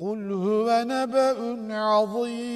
قل هو نبأ عظيم.